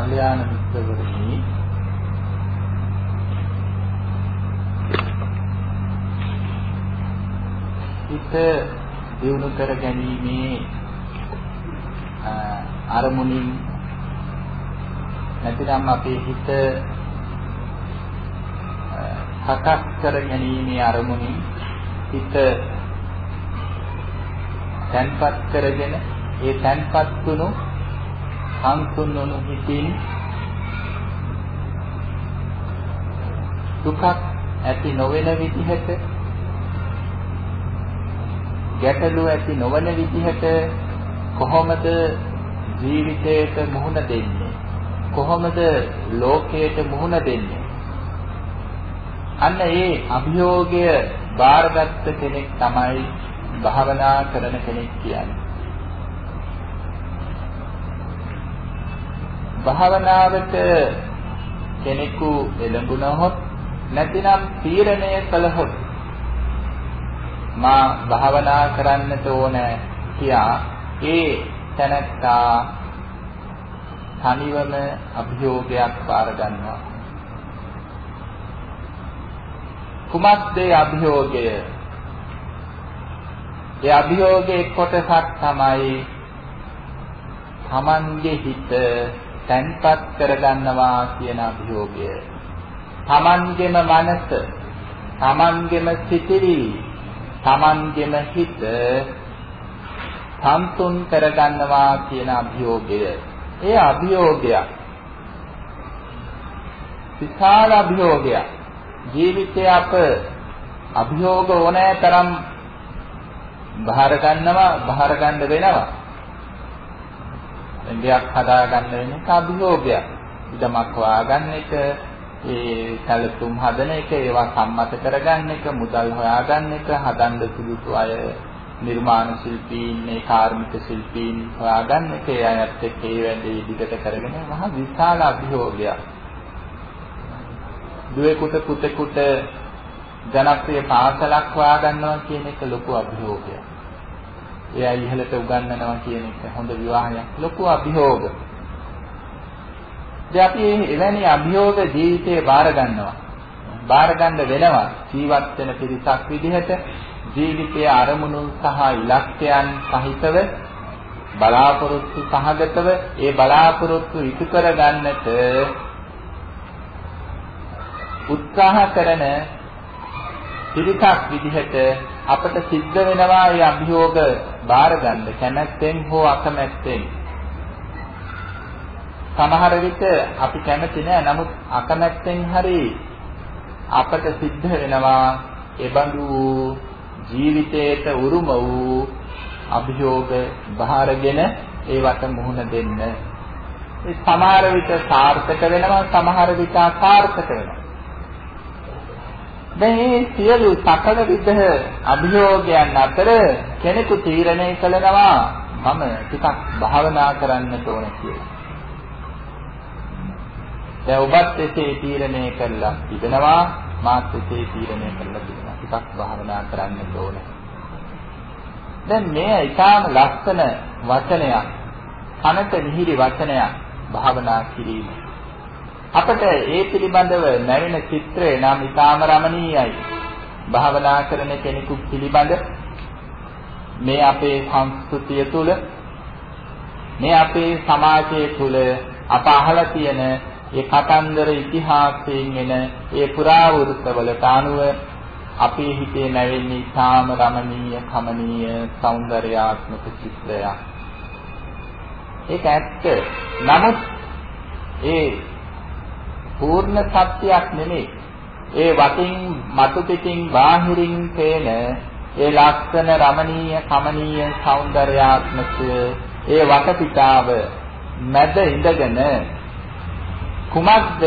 කල්යාණ මිත්‍රවරුනි හිත දියුණු කර ගැනීමේ අරමුණින් නැතිනම් අපේ හිත සකස් කර ගැනීමේ අරමුණින් හිත තැන්පත් කරගෙන ඒ තැන්පත් වුණු සංසුන් වුණු හිතින් දුකක් ඇති නොවන විදිහට ගැටලු ඇති නොවන විදිහට කොහොමද ජීවිතයට මුහුණ දෙන්නේ? කොහොමද ලෝකයට මුහුණ දෙන්නේ? අන්න ඒ අභියෝගය බාරගත්ත කෙනෙක් තමයි භාවනා කරන කෙනෙක් කියන්නේ. භාවනාවට කෙනෙකු එළඹුණහොත් නැතිනම් තීරණය කළහොත් මා භාවනා කරන්නට ඕන කියා ඒ තැනැත්තා තනිවම අභියෝගයක් පාර ගන්නවා. කුමක්ද ඒ අභියෝගය? ඒ අභියෝගයේ කොටසක් තමයි තමන්ගේ හිත තැන්පත් කරගන්නවා කියන අභියෝගය. තමන්ගේම මනස, තමන්ගේම සිතිවිලි, තමන්ගේම හිත සම්තුන් කරගන්නවා කියන අභියෝගය. ඒ අභියෝගය විශාල අභියෝගයක්. ජීවිතය අප අභියෝග ඕනෑ තරම් බාර ගන්නවා, බාර ගන්න වෙනවා. දෙයක් හදාගන්න වෙන එක අභියෝගයක්. ඉදමක් හොයාගන්න එක, ඒ සැලසුම් හදන එක, ඒවා සම්මත කරගන්න එක, මුදල් හොයාගන්න එක, හදන්න සුදුසු අය නිර්මාණ ශිල්පීන්, මේ කාර්මික ශිල්පීන් හොයාගන්න එක, ඒ අයත් එක්ක ඒ වැඩේ ඉදිරියට කරගෙන මහා විශාල අභියෝගයක්. දුවේකුට පුතේකුට ජනප්‍රිය පාසලක් හොයාගන්නවා කියන එක ලොකු අභියෝගයක්. එයා ඉහළට උගන්වනවා කියන එක හොඳ විවාහයක් ලොකු අභියෝග. දැන් අපි එවැනි අභියෝග ජීවිතේ බාර ගන්නවා. බාර ගන්න වෙනවා ජීවත් වෙන පිරිසක් විදිහට ජීවිතයේ අරමුණු සහ ඉලක්කයන් සහිතව බලාපොරොත්තු සහගතව ඒ බලාපොරොත්තු ඉටු කර ගන්නට උත්සාහ කරන පිරිසක් විදිහට අපට සිද්ධ වෙනවා මේ අභියෝග බාර ගන්න කැමැත්තෙන් හෝ අකමැත්තෙන්. සමහර විට අපි කැමති නෑ නමුත් අකමැත්තෙන් හරි අපට සිද්ධ වෙනවා එබඳු ජීවිතයට උරුම වූ අභියෝග බාරගෙන ඒවට මුහුණ දෙන්න. ඒ සමහර විට සාර්ථක වෙනවා සමහර විට අසාර්ථක වෙනවා. දැන් මේ සියලු සකල විද අභියෝගයන් අතර කෙනෙකු තීරණය කළනවා මම ටිකක් භාවනා කරන්නට ඕන කියලා. දැන් ඔබත් එසේ තීරණය කළා තිබෙනවා මාත් එසේ තීරණය කළා තිබෙනවා ටිකක් භාවනා කරන්නට ඕන. දැන් මේ ඊටාම ලස්සන වචනයක් කනට මිහිරි වචනයක් භාවනා කිරීම. අපට ඒ පිළිබඳව නැවෙන චිත්‍රය නම් ඉතාම රමණීයයි. භාවනා කරන කෙනෙකු පිළිබඳ මේ අපේ සංස්කෘතිය තුළ මේ අපේ සමාජය තුළ අප අහලා තියෙන ඒ කතන්දර ඉතිහාසයෙන් එන ඒ පුරාවෘත්තවලට අනුව අපේ හිතේ නැවෙන්නේ ඉතාම රමණීය, කමනීය, సౌందర్యාත්මක චිත්‍රයක්. ඒක ඇත්ත. නමුත් ඒ පූර්ණ සත්‍යයක් නෙමෙයි. ඒ වතින් මතු පිටින් බාහිරින් පේන ඒ ලක්ෂණ රමණීය කමනීය సౌందర్యාත්මකය ඒ වටපිටාව මැද ඉඳගෙන කුමක්ද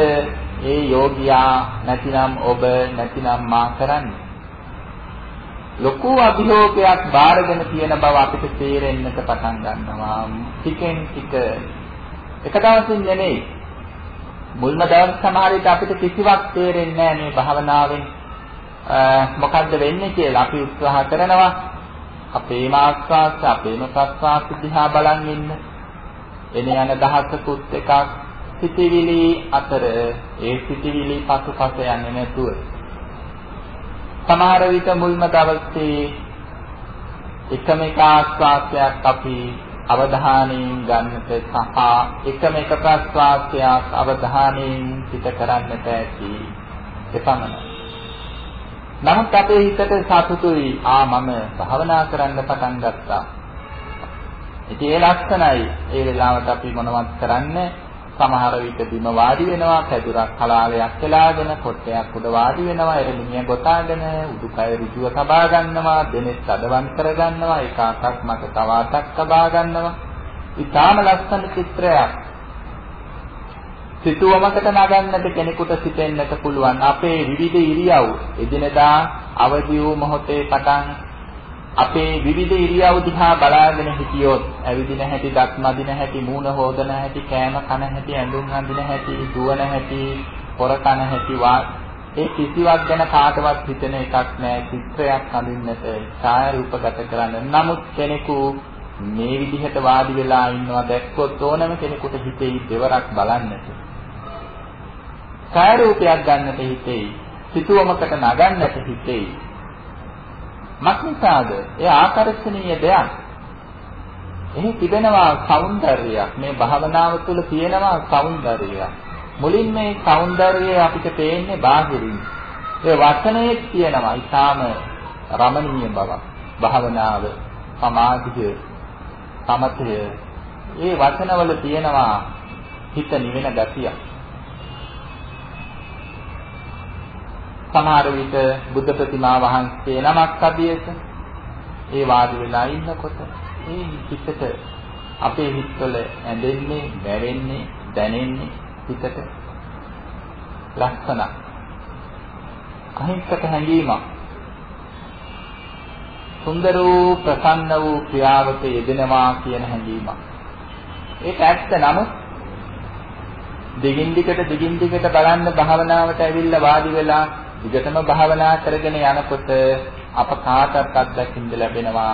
ඒ යෝගියා නැතිනම් ඔබ නැතිනම් මා කරන්නේ? ලොකු අභියෝගයක් බාරගෙන තියෙන බව අපිට තේරෙන්නට පටන් ගන්නවා. ටිකෙන් ටික. එක දවසින් නෙමෙයි. මුල්ම දවස් සමහරවිට අපිට කිසිවක් තේරෙන්නේ නැහැ මේ භාවනාවෙන්. මොකද්ද වෙන්නේ කියලා අපි උත්සාහ කරනවා. අපේම ආස්වාස් අපේම ප්‍රස්වාස් දිහා බලන් ඉන්න. එන යන දහසකුත් එකක් සිටිවිලි අතර ඒ සිටිවිලි පසුපස යන්නේ නැතුව. සමහර විට මුල්ම දවසේ එකම එක ආස්වාදයක් අපි අවධානයෙන් ගන්නට සහ එකම එක ප්‍රස්වාසයක් අවධානයෙන් පිට කරන්නට ඇති එපමණයි. නමුත් අපේ හිතට සතුටුයි ආ මම භාවනා කරන්න පටන් ගත්තා. ඉතින් ඒ ලක්ෂණයි ඒ වෙලාවට අපි මොනවත් කරන්නේ සමහර විට බිම වාඩි වෙනවා පැදුරක් කලාවයක් වෙලාගෙන කොටයක් උඩ වාඩි වෙනවා එරමිනිය ගොතාගෙන උඩුකය ඍජුව තබා ගන්නවා දෙනෙත් අදවන් කර ගන්නවා එක අතක් මත තව අතක් තබා ගන්නවා. ඊටාම ලස්සන චිත්‍රයක්. සිතුවමකට නගන්නට කෙනෙකුට සිතෙන්නට පුළුවන් අපේ විවිධ ඉරියව්. එදිනදා අවදි වූ මොහොතේ පටන් අපේ විවිධ ඉරියව් දිහා බලාගෙන හිටියොත් ඇවිදින හැටි, දත් මදින හැටි, මූණ හොදන හැටි, කෑම කන හැටි, ඇඳුම් අඳින හැටි, දුවන හැටි, පොර කන හැටි ඒ කිසිවක් ගැන කාටවත් හිතෙන එකක් නෑ චිත්‍රයක් අඳින්නට ඡාය රූපගත කරන්න. නමුත් කෙනෙකු මේ විදිහට වාඩි වෙලා ඉන්නවා දැක්කොත් ඕනම කෙනෙකුට හිතෙයි දෙවරක් බලන්නට. ඡාය රූපයක් ගන්නට හිතෙයි. සිතුවමකට නගන්නට හිතෙයි. මක්නිසාද? ඒ ආකර්ෂණීය දෙයක්. එහි තිබෙනවා సౌందర్యයක්. මේ භාවනාව තුළ තියෙනවා సౌందర్యයක්. මුලින් මේ సౌందర్యය අපිට පේන්නේ බාහිරින්. ඒ වචනයේ තියෙනවා ඊටාම රමණීය බවක්. භාවනාව, සමාධිය, සමතය. මේ වචනවල තියෙනවා හිත නිවෙන ගතියක්. සමහර විට බුද්ධ ප්‍රතිමා වහන්සේ නමක් අධියස ඒ වාඩි වෙලා ඉන්නකොට මේ හිතට අපේ හිතවල ඇඳෙන්නේ, වැවෙන්නේ, දැනෙන්නේ හිතට ලක්ෂණ අහිංසක හැඟීමක්. සුන්දර වූ ප්‍රසන්න වූ ක්‍රියාවක යෙදෙනවා කියන හැඟීමක්. ඒක ඇත්ත නමුත් දිගින් දිගට දිගින් දිගට බලන්න භාවනාවට ඇවිල්ලා වාඩි වෙලා විගතම භාවනා කරගෙන යනකොට අප කාටත් අත්දැකින්න ලැබෙනවා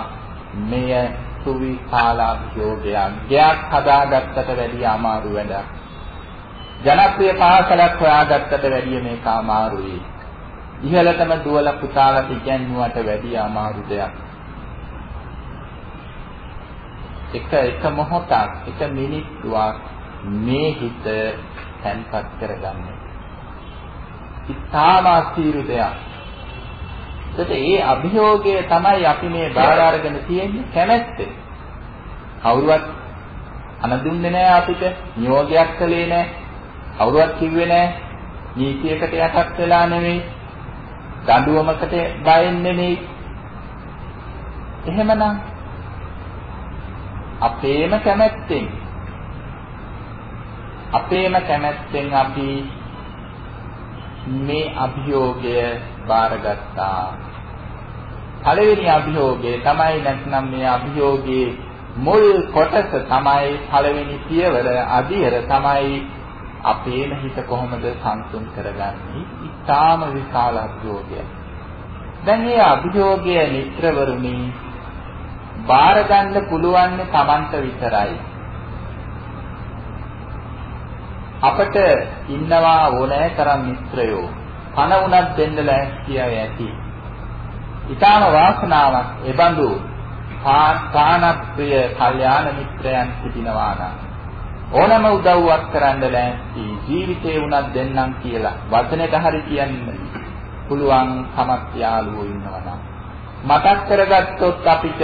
මෙය සුවිශාලාභියෝගයක්. ගයක් හදාගත්තට වැඩිය අමාරු වැඩක්. ජනප්‍රිය පාසලක් හොයාගත්තට වැඩිය මේක අමාරුයි. ඉහළටම දුවල පුතාලට ඉගැන්වුවට වැඩිය අමාරු දෙයක්. එක එක මොහොතක් එක මිනිත්තුවක් මේ හිත තැන්පත් කරගන්න. ඉතාම අසීරු දෙයක්. ඒකට ඒ අභියෝගය තමයි අපි මේ බාර අරගෙන තියෙන්නේ කැමැත්තෙන්. කවුරුවත් අනදුන්නේ නැහැ අපිට, නියෝගයක් කළේ නැහැ. කවුරුවත් කිව්වේ නැහැ. නීතියකට යටත් වෙලා නෙමෙයි. දඬුවමකට බයෙන් නෙමෙයි. එහෙමනම් අපේම කැමැත්තෙන් අපේම කැමැත්තෙන් අපි මේ අභියෝගය බාරගත්තා. පළවෙනි අභියෝගය තමයි නැත්නම් මේ අභියෝගයේ මුල් කොටස තමයි පළවෙනි පියවර අධියර තමයි අපේම හිත කොහොමද සංසුන් කරගන්නේ? ඊටාම විශාල අභියෝගයක්. දැන් මේ අභියෝගය නිත්‍රවරුනි බාර ගන්න පුළුවන් Tamanට විතරයි. අපට ඉන්නවා ඕනෑ තරම් මිත්‍රයෝ. පණ උනත් දෙන්න ලෑස්තියි ඇති. ඊටාම වාසනාවක් එබඳු පානප්‍රිය කල්යාණ මිත්‍රයන් සිටිනවා නම් ඕනම උදව්වක් කරන්න ලෑස්ති ජීවිතේ උනත් දෙන්නම් කියලා වචනෙට හරි කියන්න පුළුවන් කමක් යාළුවෝ ඉන්නවා නම් මතක් කරගත්තොත් අපිට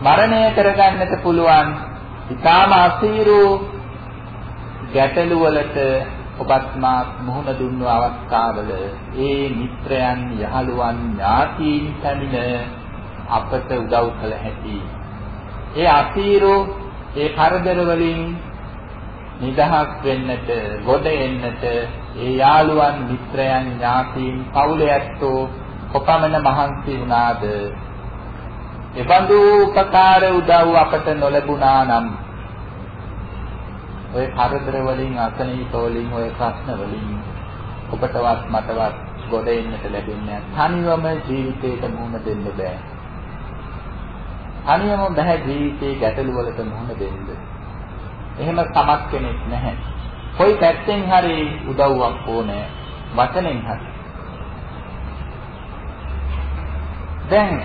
මරණය කරගන්නට පුළුවන් ඊටාම අසීරු ගැටලු වලට ඔබත් මා මුහුණ දුන්නු අවස්ථාවල ඒ මිත්‍රයන් යහළුවන් ඥාතීන් පැමිණ අපට උදව් කළ හැකි. ඒ අසීරු ඒ කරදර වලින් නිදහස් වෙන්නට, ගොඩ එන්නට ඒ යාළුවන් මිත්‍රයන් ඥාතීන් පවුලේ ඇත්තෝ කොපමණ මහන්සි වුණාද? එබඳු උපකාර උදව් අපට නොලැබුණා නම් ඔය කරදර වලින් අසනීප වලින් ඔය ප්‍රශ්න වලින් ඔබටවත් මටවත් ගොඩ එන්නට ලැබෙන්නේ තනිවම ජීවිතේට මුහුණ දෙන්න බෑ. තනියම බෑ ජීවිතේ ගැටලු වලට මුහුණ දෙන්න. එහෙම සමත් කෙනෙක් නැහැ. කොයි පැත්තෙන් හරි උදව්වක් ඕනේ වචනෙන් හරි. දැන්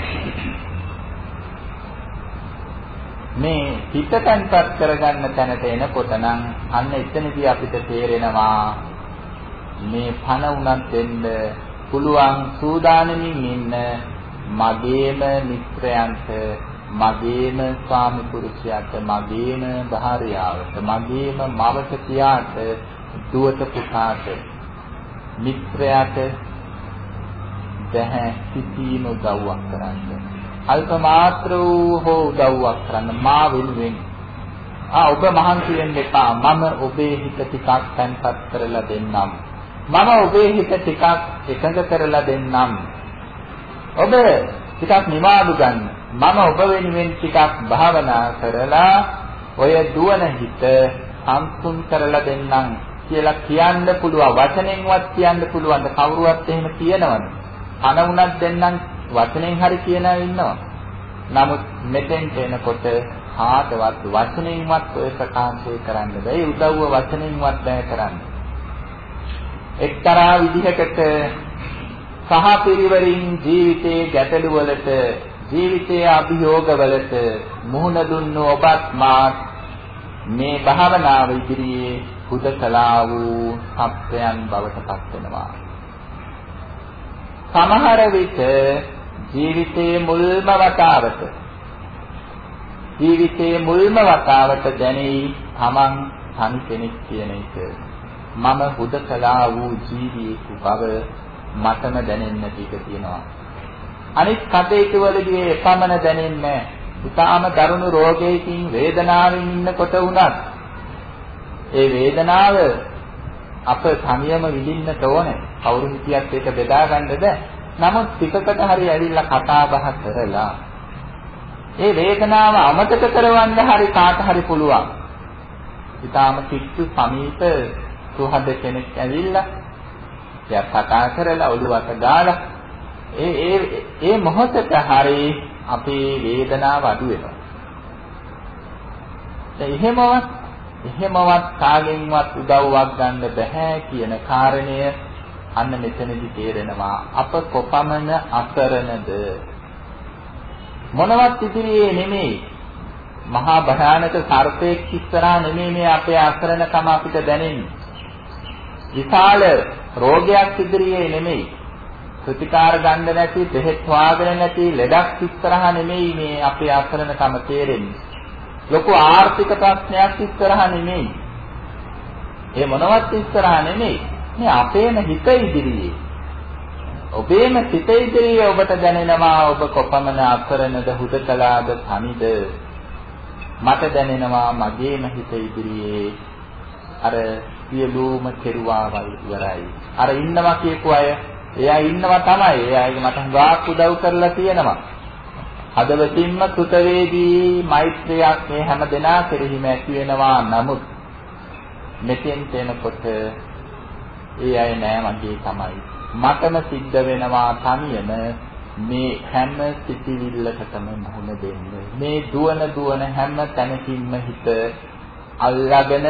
මේ හිත තැන්පත් කරගන්න තැනට එනකොට නම් අන්න එතනදී අපිට තේරෙනවා මේ පණ උනත් දෙන්න පුළුවන් සූදානමින් ඉන්න මගේම මිත්‍රයන්ට මගේම ස්වාමි පුරුෂයාට මගේම භාර්යාවට මගේම මවට පියාට දුවට පුතාට මිත්‍රයාට දැහැ සිටීම උදව්වක් කරන්න. අල්ප මාත්‍ර වූ හෝ උදව්වක් කරන්න මා වෙනුවෙන්. ආ ඔබ මහන්සි වෙන්න එපා. මම ඔබේ හිත ටිකක් තැන්පත් කරලා දෙන්නම්. මම ඔබේ හිත ටිකක් එකඟ කරලා දෙන්නම්. ඔබ ටිකක් නිවාඩු ගන්න. මම ඔබ වෙනුවෙන් ටිකක් භාවනා කරලා ඔය දුවන හිත සම්සුන් කරලා දෙන්නම් කියලා කියන්න පුළුවන් වචනෙන්වත් කියන්න පුළුවන් කවුරුවත් එහෙම කියනවද? අන උනක් දෙන්නම් වචනෙන් හරි කියනවා ඉන්නවා. නමුත් මෙතෙන්ට එනකොට කාටවත් වචනෙන්වත් ඔය ප්‍රකාශය කරන්න බැහැ. උදව්ව වචනෙන්වත් බෑ කරන්න. එක්තරා විදිහකට සහපිරිවරින් ජීවිතයේ ගැටලු වලට ජීවිතයේ අභියෝගවලට මුහුණ දුන්නු ඔබත් මාත් මේ භාවනාව ඉදිරියේ හුදකලා වූ සත්‍යයන් බවට පත් වෙනවා. සමහර විට ජීවිතයේ මුල්ම වතාවට ජීවිතයේ මුල්ම වතාවට දැනෙයි තමන් තනි කෙනෙක් කියන එක මම හුදකලා වූ ජීවියෙකු බව මටම දැනෙන්න ටික තියෙනවා අනිත් කටේට වලදී එපමණ දැනෙන්නේ ඉතාම දරුණු රෝගයකින් වේදනාවෙන් ඉන්නකොට වුණත් ඒ වේදනාව අප තනියම විඳින්නට ඕනේ. කවුරු හිටියත් ඒක බෙදා ගන්න බෑ. නමුත් ටිකකට හරි ඇවිල්ලා කතා බහ කරලා ඒ වේදනාව අමතක කරවන්න හරි කාට හරි පුළුවන්. ඊටාම කිච්චු සමීප සුහද කෙනෙක් ඇවිල්ලා එයා කතා කරලා ඔළුවට දාලා ඒ ඒ ඒ මොහොතට හරි අපේ වේදනාව අඩු වෙනවා. ඒ එහෙමවත් එහෙමවත් කාගෙන්වත් උදව්වක් ගන්න බෑ කියන කාරණය අන්න මෙතනදි තේරෙනවා අප කොපමණ අසරණද මොනවත් ඉදිරියේ නෙමෙයි. මහා භයානක සර්පෙක් ඉස්සරහා නෙමෙයි මේ අපේ අසරණකම අපිට දැනෙන්නේ. විශාල රෝගයක් ඉදිරියේ නෙමෙයි. ප්‍රතිකාර ගන්න නැති දෙහෙත් වාගෙන නැති ලෙඩක් ඉස්සරහා නෙමෙයි මේ අපේ අසරණකම තේරෙන්නේ. ලොකු ආර්ථික ප්‍රශ්නයක් ඉස්සරහා නෙමෙයි. ඒ මොනවත් ඉස්සරහා නෙමෙයි. මේ අපේම හිත ඉදිරියේ. ඔබේම සිත ඉදිරියේ ඔබට දැනෙනවා ඔබ කොපමණ අකරණද හුදකලාද තනිද? මට දැනෙනවා මගේම හිත ඉදිරියේ. අර සියලුම කෙරුවා ඉවරයි. අර ඉන්නවා කියපු අය එයා ඉන්නවා තමයි. එයාගේ මට හුඟක් උදව් කරලා තියෙනවා. හදවතින්ම සුතවේදී මෛත්‍රියක් මේ හැම දෙනා කෙරෙහිම ඇති වෙනවා. නමුත් මෙතෙන් තැනකොට ඒ අය නෑ මගේ තමයි. මටම සිද්ධ වෙනවා තනියම මේ හැම සිතිවිල්ලකටම මුහුණ දෙන්න. මේ දුවන දුවන හැම තැනකින්ම හිත අල්ලාගෙන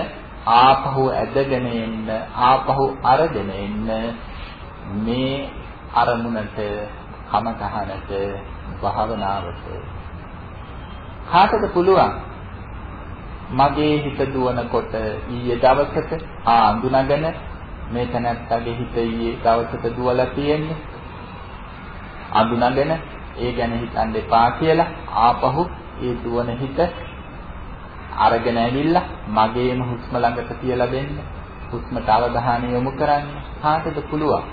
ආපහු ඇදගෙන එන්න ආපහු අරගෙන එන්න මේ අරමුණට කමතහනට භාවනාවට කාටද පුළුවන් මගේ හිත දුවනකොට ඊයේ දවසට ආ අඳුනගෙන මේ තැනත්තගේ හිත ඊයේ දවසට දුවලා තියෙන්නේ. අඳුනගෙන ඒ ගැන හිතන්න එපා කියලා ආපහු ඒ දුවන හිත අරගෙන ඇවිල්ලා මගේම හුස්ම ළඟට තියලා දෙන්න. හුස්මට අවධානය යොමු කරන්න. කාටද පුළුවන්?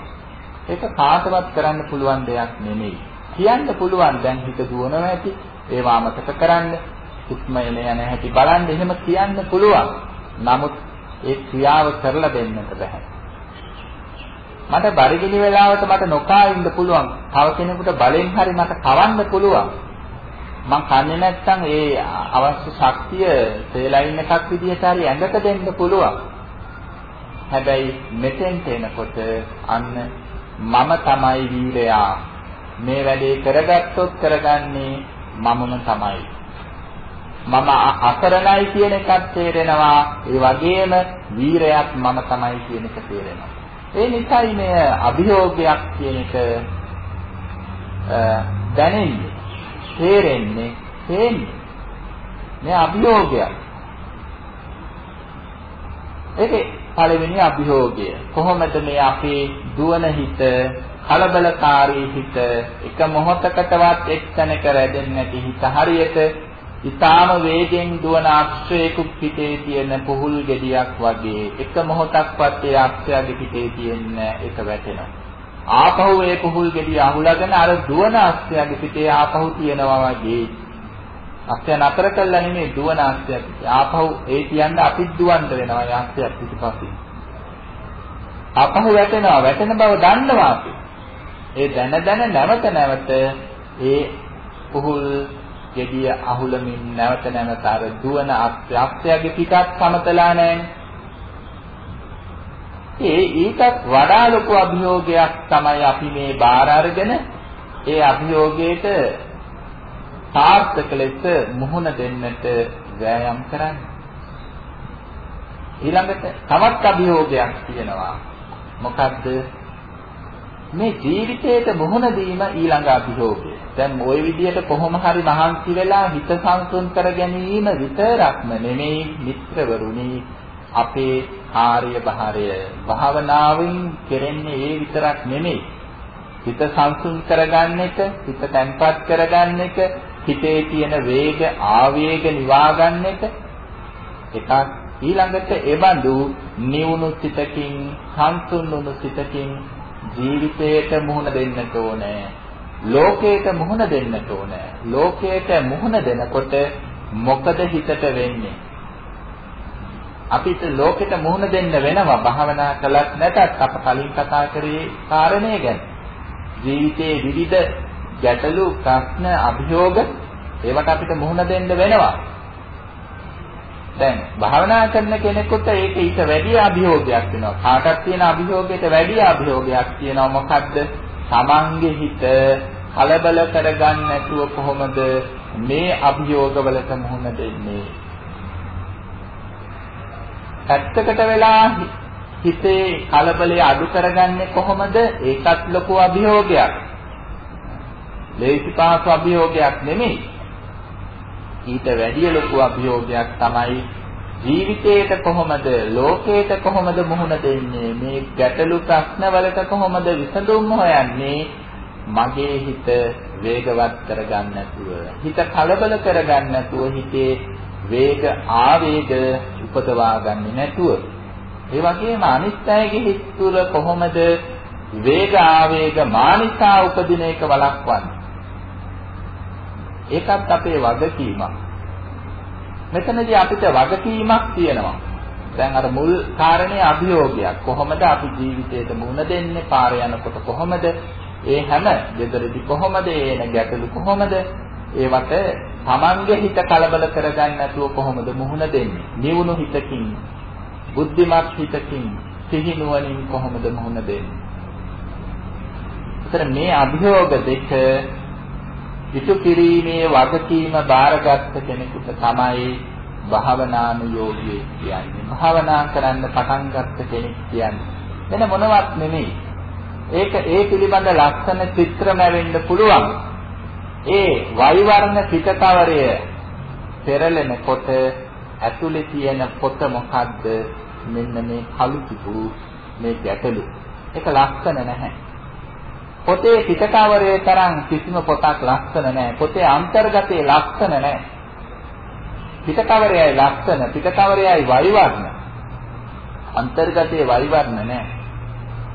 ඒක කාටවත් කරන්න පුළුවන් දෙයක් නෙමෙයි. කියන්න පුළුවන් දැන් හිත දුවනවා ඇති. ඒවා අමතක කරන්න. හුස්ම එන යන හැටි බලන්න එහෙම කියන්න පුළුවන්. නමුත් ඒ ක්‍රියාව කරලා දෙන්නට බෑ. මට බරිගිනි වෙලාවට මට නොකා ඉන්න පුළුවන්. තව කෙනෙකුට බලෙන් හරි මට කවන්න පුළුවන්. මං කන්නේ නැත්නම් ඒ අවශ්‍ය ශක්තිය සේලයින් එකක් විදිහට හරි ඇඟට දෙන්න පුළුවන්. හැබැයි මෙතෙන්ට එනකොට අන්න මම තමයි වීරයා. මේ වැඩේ කරගත්තොත් කරගන්නේ මමම තමයි. මම අකරණයි කියන එකක් තේරෙනවා. ඒ වගේම වීරයක් මම තමයි කියන එක තේරෙනවා. ඒ නිසායි මේ අභියෝගයක් කියන එක දැනෙන්නේ, තේරෙන්නේ, තේන්නේ. මේ අභියෝගයක්. ඒකේ පළවෙනි අභියෝගය කොහොමද මේ අපේ දුවන හිත කලබලකාරී හිත එක මොහොතකටවත් එක්තැනක රැඳෙන්නේ නැති හිත හරියට ඊටාම වේගෙන් දුවන අක්ෂයක පිටේ තියෙන පුහුල් ගෙඩියක් වගේ එක මොහොතක්වත් ඒ අක්ෂයගේ පිටේ තියෙන එක වැටෙනවා. ආපහු ඒ පුහුල් ගෙඩිය අහුලාගෙන අර දුවන අක්ෂයගේ පිටේ ආපහු තියෙනවා වගේ. අක්ෂය නතර කළා නෙමෙයි දුවන අක්ෂය. ආපහු ඒ කියන්නේ අපිත් දුවන්න වෙනවා ඒ අක්ෂය පිටිපස්සේ. ආපහු වැටෙනවා. වැටෙන බව දන්නවා අපි. ඒ දැන දැන නැවත නැවත ඒ පුහුල් gediya අහුලමින් නැවත නැවත අර දුවන අක්ෂයගේ පිටත් සමතලා නැහැ. ඒ ඊටත් වඩා ලොකු අභියෝගයක් තමයි අපි මේ බාර අරගෙන ඒ අභියෝගයට සාර්ථක ලෙස මුහුණ දෙන්නට වෑයම් කරන්නේ. ඊළඟට තවත් අභියෝගයක් තියෙනවා. මොකද්ද? මේ ජීවිතයට මුහුණ දීම ඊළඟ අභියෝගය. දැන් ওই විදිහට කොහොම හරි මහන්සි වෙලා හිත සංසුන් කර ගැනීම විතරක්ම නෙමෙයි මිත්‍රවරුනි අපේ කාර්යභාරය භාවනාවෙන් කෙරෙන්නේ ඒ විතරක් නෙමෙයි. හිත සංසුන් කරගන්න එක, හිත තැන්පත් කරගන්න එක, හිතේ තියෙන වේග ආවේග නිවා ගන්න එක එකක් ඊළඟට එබඳු නිවුණු සිතකින් සංසුන් වුණු සිතකින් ජීවිතයට මුහුණ දෙන්නට ඕනේ. ලෝකයට මුහුණ දෙන්නට ඕනේ. ලෝකයට මුහුණ දෙනකොට මොකද හිතට වෙන්නේ? අපිට ලෝකෙට මුහුණ දෙන්න වෙනවා භාවනා කළත් නැතත් අප කලින් කතා කරේ කාරණේ ගැන. ජීවිතයේ විවිධ ගැටලු ප්‍රශ්න අභියෝග ඒවට අපිට මුහුණ දෙන්න වෙනවා. දැන් භාවනා කරන කෙනෙකුට ඒක ඊට වැඩි අභියෝගයක් වෙනවා. කාටත් තියෙන අභියෝගයට වැඩි අභියෝගයක් තියෙනවා. මොකද්ද? තමන්ගේ හිත කලබල කරගන්න නැතුව කොහොමද මේ අභියෝගවලට මුහුණ දෙන්නේ? පැත්තකට වෙලා හිතේ කලබලය අඩු කරගන්නේ කොහොමද? ඒකත් ලොකු අභියෝගයක්. ලේසි පාසු අභියෝගයක් නෙමෙයි. ඊට වැඩිය ලොකු අභියෝගයක් තමයි ජීවිතේට කොහොමද ලෝකේට කොහොමද මුහුණ දෙන්නේ? මේ ගැටලු ප්‍රශ්න වලට කොහොමද විසඳුම් හොයන්නේ? මගේ හිත වේගවත් කරගන්න නැතුව හිත කලබල කරගන්න නැතුව හිතේ වේග ආවේග උපදවා ගන්නේ නැතුව. ඒ වගේම අනිත් අයගේ හිත තුළ කොහොමද වේග ආවේග මානිසා උපදින එක වළක්වන්නේ? ඒකත් අපේ වගකීමක්. මෙතනදී අපිට වගකීමක් තියෙනවා. දැන් අර මුල් කාරණේ අභියෝගයක්. කොහොමද අපි ජීවිතයට මුහුණ දෙන්නේ? පාර යනකොට කොහොමද? ඒ හැම දෙදරදි කොහොමද? එන ගැටලු කොහොමද? ඒවට Tamange හිත කලබල කරගන්න නැතුව කොහොමද මුහුණ දෙන්නේ? නිවුණු හිතකින්, බුද්ධිමත් හිතකින්, සිහි නුවණින් කොහොමද මුහුණ දෙන්නේ? ඒතර මේ අභියෝග දෙක ඉටු කිරීමේ වගකීම බාරගත් කෙනෙකුට තමයි භාවනානුයෝගී කියන්නේ. භාවනා කරන්න පටන් ගත්ත කෙනෙක් කියන්නේ. වෙන මොනවත් නෙමෙයි. ඒක ඒ පිළිබඳ ලක්ෂණ චිත්‍රම වෙන්න පුළුවන්. ඒ වෛවර්ණ පිටකවරය පෙරලෙනකොට ඇතුලේ තියෙන පොත මොකද්ද? මෙන්න මේ කළු කිපු මේ ගැටලු. ඒක ලක්ෂණ නැහැ. පොතේ පිටකවරේ තරම් කිසිම පොතක් ලස්සන නැහැ. පොතේ අන්තර්ගතයේ ලස්සන නැහැ. පිටකවරයයි ලස්සන, පිටකවරයයි වරිවර්ණ. අන්තර්ගතයේ වරිවර්ණ නැහැ.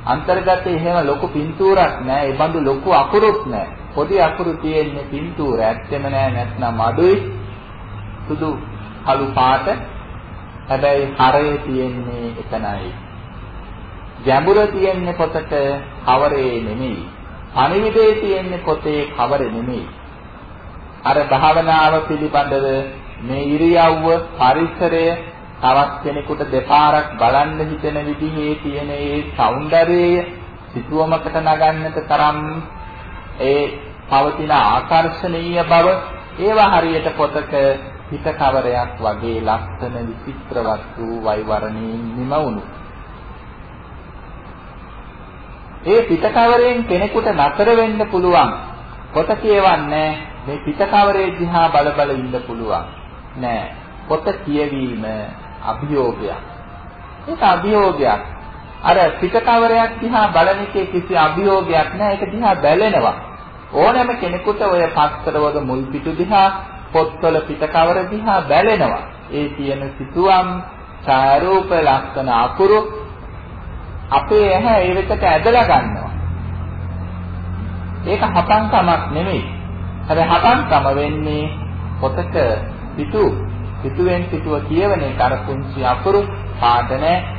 අන්තර්ගතයේ එහෙම ලොකු පින්තූරක් නැහැ. ඒ බඳු ලොකු අකුරුත් නැහැ. පොඩි අකුරු තියෙන්නේ පින්තූර. ඇත්තෙම නැහැ නැත්නම් අඩුයි. සුදු කළු පාට. හැබැයි හරේ තියෙන්නේ එතනයි. ගැඹුර තියෙන්නේ පොතට කවරේ නෙමෙයි. පණිවිඩයේ තියෙන්නේ පොතේ කවර නෙමෙයි. අර භාවනාව පිළිබඳව මේ ඉරියව්ව පරිසරය තවත් කෙනෙකුට දෙපාරක් බලන්න හිතෙන විදිහේ තියෙන ඒ సౌందර්යය සිතුවමකට නගන්නට තරම් ඒ පවතින ආකර්ශනීය බව ඒවා හරියට පොතක පිට කවරයක් වගේ ලස්සන විචිත්‍රවත් වූ වෛවරණයෙන් නිමවුණු ඒ පිට කවරයෙන් කෙනෙකුට නතර වෙන්න පුළුවන්. පොත කියවන්නේ මේ පිට කවරේ දිහා බල බල ඉන්න පුළුවන්. නෑ. පොත කියවීම අභියෝගයක්. ඒක අභියෝගයක්. අර පිට කවරයක් දිහා බලන එකේ කිසි අභියෝගයක් නෑ. ඒක දිහා බැලෙනවා. ඕනෑම කෙනෙකුට ඔය පස්තරවල මුල් පිටු දිහා පොත්වල පිට කවර දිහා බැලෙනවා. ඒ තියෙන සිතුවම් ඡායාරූප ලක්ෂණ අකුරු අපේ ඇහැ ඒ වෙතට ඇදලා ගන්නවා. ඒක හපන්කමක් නෙමෙයි. හැබැයි හපන්කම වෙන්නේ පොතක පිටු පිටුවෙන් පිටුව කියවන එක අර පුංචි අකුරු පාඩ නැහැ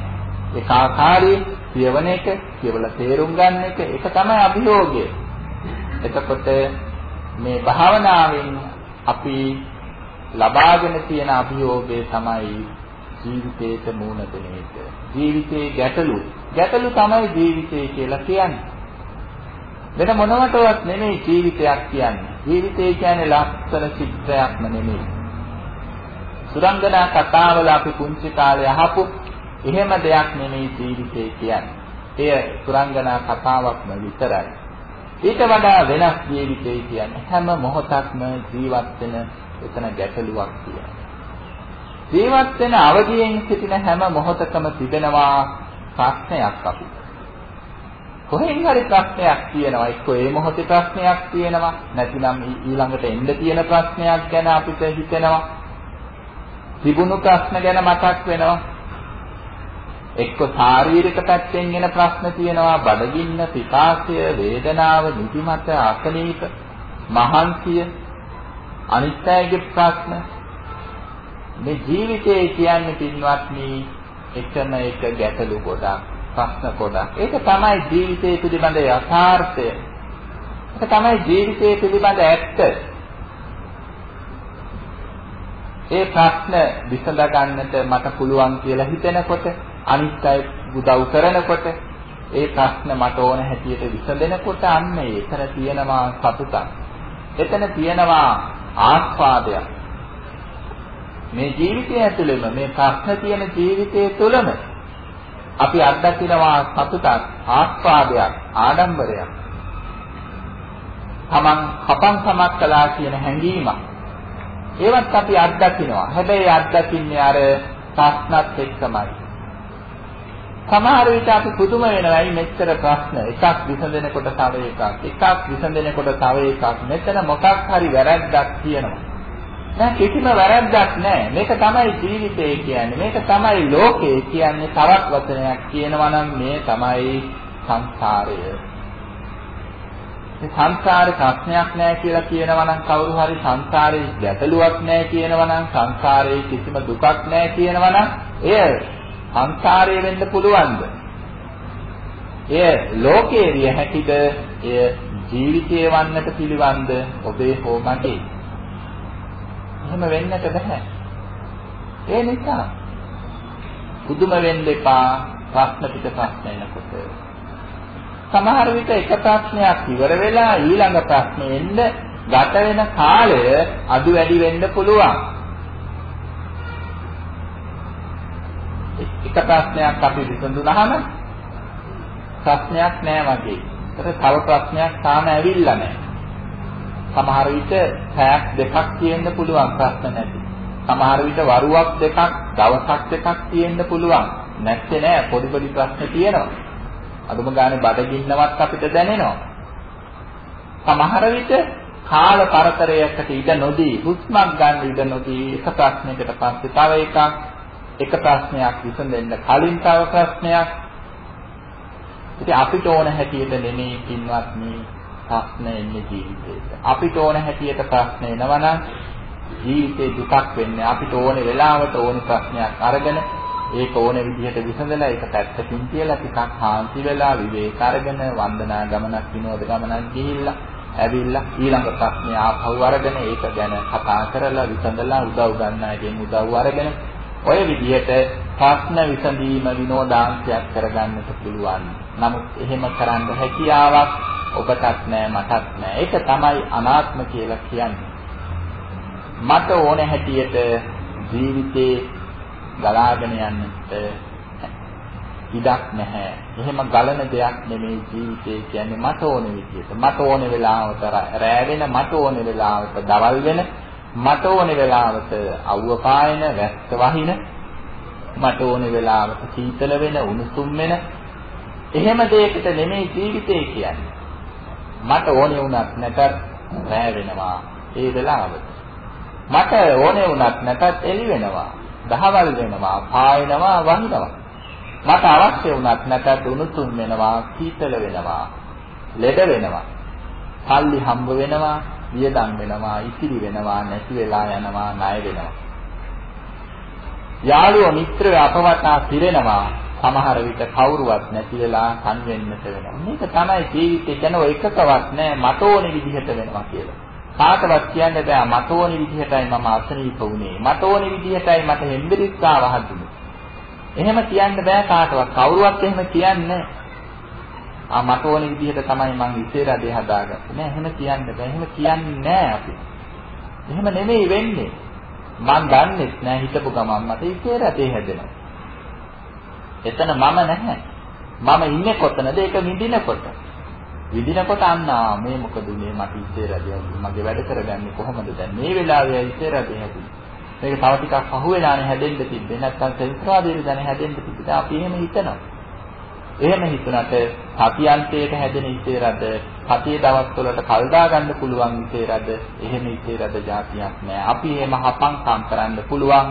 ඒකාකාරී කියවන එක කියවලා තේරුම් ගන්න එක ඒක තමයි අභියෝගය. එතකොට මේ භාවනාවෙන් අපි ලබාගෙන තියෙන අභියෝගය තමයි ජීවිතේට මූණ දෙන එක. ජීවිතේ ගැටලු. ගැටලු තමයි ජීවිතය කියලා කියන්නේ. වෙන මොනවටවත් නෙමෙයි ජීවිතයක් කියන්නේ. ජීවිතය කියන්නේ ලස්සන චිත්‍රයක්ම නෙමෙයි. සුරංගනා කතාවල අපි පුංචි කාලේ අහපු එහෙම දෙයක් නෙමෙයි ජීවිතය කියන්නේ. එය සුරංගනා කතාවක්ම විතරයි. ඊට වඩා වෙනස් ජීවිතය කියන්නේ හැම මොහොතක්ම ජීවත් වෙන එතන ගැටලුවක් කියන්නේ. ජීවත් වෙන අවදියෙන් සිටින හැම මොහොතකම තිබෙනවා ප්‍රශ්නයක් අපිට. කොහෙන් හරි ප්‍රශ්නයක් තියෙනවා. එක්ක ඒ මොහොතේ ප්‍රශ්නයක් තියෙනවා. නැතිනම් ඊළඟට එන්න තියෙන ප්‍රශ්නයක් ගැන අපිට හිතෙනවා. තිබුණු ප්‍රශ්න ගැන මතක් වෙනවා. එක්ක ශාරීරික පැත්තෙන් එන ප්‍රශ්න තියෙනවා බඩගින්න පිපාසය වේදනාව නිදිමත අසනීප මහන්සිය අනිත්‍යයේ ප්‍රශ්න මේ ජීවිතය කියන්නේ පින්වත්නි එකම එක ගැටලු ගොඩක් ප්‍රශ්න ගොඩක් ඒක තමයි ජීවිතය පිළිබඳ යථාර්ථය ඒක තමයි ජීවිතය පිළිබඳ ඇත්ත ඒ ප්‍රශ්න විසඳ ගන්නට මට පුළුවන් කියලා හිතෙනකොට අනිත් අය උදව් කරනකොට ඒ ප්‍රශ්න මට ඕන හැටියට විසඳෙනකොට අන්න ඒතන තියෙනවා සතුටක්. එතන තියෙනවා ආස්වාදයක්. මේ ජීවිතය ඇතුළෙම මේ ප්‍රශ්න තියෙන ජීවිතය තුළම අපි අත්දකිනවා සතුටක්, ආස්වාදයක්, ආඩම්බරයක්. Taman කපන් සමත් කළා කියන හැඟීමක්. ඒවත් අපි අත්දකිනවා. හැබැයි අත්දකින්නේ අර ප්‍රශ්නත් එක්කමයි. සමහර විට අපි පුදුම වෙනවායි මෙච්චර ප්‍රශ්න එකක් විසඳෙනකොට තව එකක් එකක් විසඳෙනකොට තව එකක් මෙතන මොකක් හරි වැරැද්දක් තියෙනවා නෑ කිසිම වැරැද්දක් නෑ මේක තමයි ජීවිතය කියන්නේ මේක තමයි ලෝකය කියන්නේ තවත් වචනයක් කියනවා නම් මේ තමයි සංසාරය මේ සංසාරේ ප්‍රශ්නයක් නෑ කියලා කියනවා නම් කවුරු හරි සංසාරේ ගැටලුවක් නෑ කියනවා නම් සංසාරේ කිසිම දුකක් නෑ කියනවා නම් එය සංසාරය වෙන්න පුළුවන්ද? එය ලෝකයේ විය හැකිද? එය ජීවිතයේ වන්නට පිළිවන්ද? ඔබේ හෝ මගේ? එහෙම වෙන්නට බෑ. ඒ නිසා පුදුම වෙන්න එපා ප්‍රශ්න පිට ප්‍රශ්න එනකොට. සමහර විට එක ප්‍රශ්නයක් ඉවර වෙලා ඊළඟ ප්‍රශ්නේ එන්න ගත වෙන කාලය අඩු වැඩි වෙන්න පුළුවන්. එක ප්‍රශ්නයක් අපි විසඳුනහම ප්‍රශ්නයක් නෑ වගේ. ඒතර තව ප්‍රශ්නයක් තාම ඇවිල්ලා නෑ. සමහර විට පැයක් දෙකක් තියෙන්න පුළුවන් ප්‍රශ්න නැති. සමහර විට වරුවක් දෙකක් දවසක් දෙකක් තියෙන්න පුළුවන්. නැත්තේ නෑ පොඩි පොඩි ප්‍රශ්න තියෙනවා. අදුම ගානේ බඩගින්නවත් අපිට දැනෙනවා. සමහර විට කාල පරතරයකට ඉඩ නොදී හුස්මක් ගන්න ඉඩ නොදී එක ප්‍රශ්නයකට පස්සේ තව එකක් එක ප්‍රශ්නයක් විසඳෙන්න කලින් තව ප්‍රශ්නයක් ඉතින් අපිට ඕන හැටියට නෙමෙයි පින්වත්නි ප්‍රශ්න එන්නේ ජීවිතේට. අපිට ඕන හැටියට ප්‍රශ්න එනවනම් ජීවිතේ දුකක් වෙන්නේ. අපිට ඕන වෙලාවට ඕන ප්‍රශ්නයක් අරගෙන ඒක ඕන විදිහට විසඳලා ඒක පැත්තකින් තියලා ටිකක් හාන්සි වෙලා විවේක අරගෙන වන්දනා ගමනක් විනෝද ගමනක් ගිහිල්ලා ඇවිල්ලා ඊළඟ ප්‍රශ්නේ ආපහු අරගෙන ඒක ගැන කතා කරලා විසඳලා උදව් ගන්න අයගෙන් උදව් අරගෙන ඔය විදිහට ප්‍රශ්න විසඳීම විනෝදාංශයක් කරගන්නට පුළුවන්. නමුත් එහෙම කරන්න හැකියාවක් ඔබටත් නෑ මටත් නෑ. ඒක තමයි අනාත්ම කියලා කියන්නේ. මට ඕන හැටියට ජීවිතේ ගලාගෙන යන්නට ඉඩක් නැහැ. එහෙම ගලන දෙයක් නෙමෙයි ජීවිතය කියන්නේ මට ඕන විදිහට. මට ඕන වෙලාවට රෑ වෙන, මට ඕන වෙලාවට දවල් වෙන, මට ඕන වෙලාවට අවුව පායන, වැස්ස වහින, මට ඕන වෙලාවට සීතල වෙන, උණුසුම් වෙන. එහෙම දෙයකට නෙමෙයි ජීවිතය කියන්නේ. මට ඕනේ වුණත් නැතත් රෑ වෙනවා ඒ වෙලාවට. මට ඕනේ වුණත් නැතත් එළි වෙනවා. දහවල් වෙනවා, පායනවා, වහිනවා. මට අවශ්‍ය වුණත් නැතත් උණුසුම් වෙනවා, සීතල වෙනවා, ලෙඩ වෙනවා. සල්ලි හම්බ වෙනවා, වියදම් වෙනවා, ඉතිරි වෙනවා, නැති වෙලා යනවා, ණය වෙනවා. යාළුවෝ මිත්‍රයෝ අපවටා පිරෙනවා. සමහර විට කවුරුවත් නැති වෙලා කන් වෙන්නට වෙනවා. මේක තමයි ජීවිතේ ගැන ඔය එකකවත් නෑ මට ඕනේ විදිහට වෙනවා කියලා. කාටවත් කියන්න බෑ මට ඕනේ විදිහටයි මම අසනීප වුනේ. මට ඕනේ විදිහටයි මට හෙම්බිරිස්සා වහදුනේ. එහෙම කියන්න බෑ කාටවත්. කවුරුවත් එහෙම කියන්නේ ආ මට ඕනේ විදිහට තමයි මං ඉසේරදේ හදාගත්තේ. නෑ එහෙම කියන්න බෑ. එහෙම කියන්නේ නෑ අපි. එහෙම නෙමෙයි වෙන්නේ. මං දන්නේ නෑ හිතපු ගමන් මට ඉසේරදේ හැදෙනවා. එතන මම නැහැ. මම ඉන්නේ කොතනද? ඒක විඳිනකොට. විඳිනකොට අන්න මේ මොකද මේ මට ඉසේරදේ මගේ වැඩ කරගන්නේ කොහොමද දැන් මේ වෙලාවේ ඉසේරදේ හැදුනේ. මේක තව ටිකක් පහු වෙලානේ හැදෙන්න තිබ්බේ. නැත්තම් සෙන්සරාදීන දැන හැදෙන්න තිබ්බේ. අපි එහෙම හිතනවා. එහෙම හිතුණට සතියන්තයට හැදෙන ඉතේ රද සතිය දවස් වලට කල් දා ගන්න පුළුවන් ඉතේ රද එහෙම ඉතේ රද જાතියක් නෑ. අපි එහෙම හපංකම් කරන්න පුළුවන්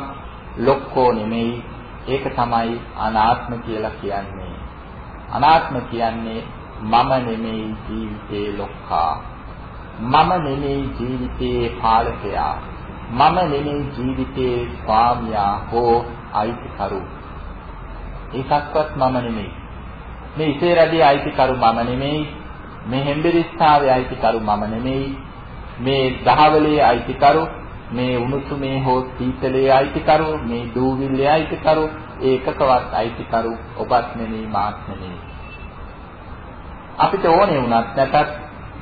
ලොක්කෝ නෙමෙයි. ඒක තමයි අනාත්ම කියලා කියන්නේ. අනාත්ම කියන්නේ මම නෙමෙයි ජීවිතේ ලොක්කා. මම නෙමෙයි ජීවිතේ පාලකයා. මම නෙමෙයි ජීවිතයේ ස්වාමියා හෝ අයිතිකරු. ඒකක්වත් මම නෙමෙයි. මේ ඉසේ රැදී අයිතිකරු මම නෙමෙයි. මේ හෙම්බිරිස්ථාවේ අයිතිකරු මම නෙමෙයි. මේ දහවලේ අයිතිකරු මේ උණුසුමේ හෝ සීතලේ අයිතිකරු මේ දූවිල්ලේ අයිතිකරු ඒකකවත් අයිතිකරු ඔබත් නෙමෙයි මාත් නෙමෙයි. අපිට ඕනේ වුණත් නැතත්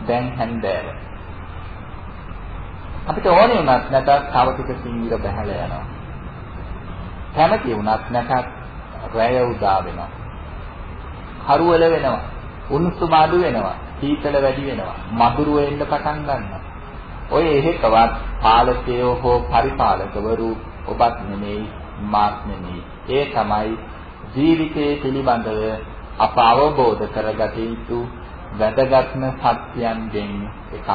දැන් හැන්දෑව. අපිට ඕනේ වුණත් නැතත් තව ටිකකින් ඉර බහැලා යනවා. කැමති වුණත් නැතත් රැය උදා වෙනවා. හරුවල වෙනවා. උණුසුම අඩු වෙනවා. සීතල වැඩි වෙනවා. මధుර වෙන්න පටන් ගන්නවා. ඔය එහෙකවත් පාලකයෝ හෝ පරිපාලකවරු ඔබත් නෙමෙයි මාත් නෙමෙයි. ඒ තමයි ජීවිතයේ පිළිබඳව අප අවබෝධ කරගත යුතු වැදගත්ම සත්‍යයන්ගෙන් එකක්.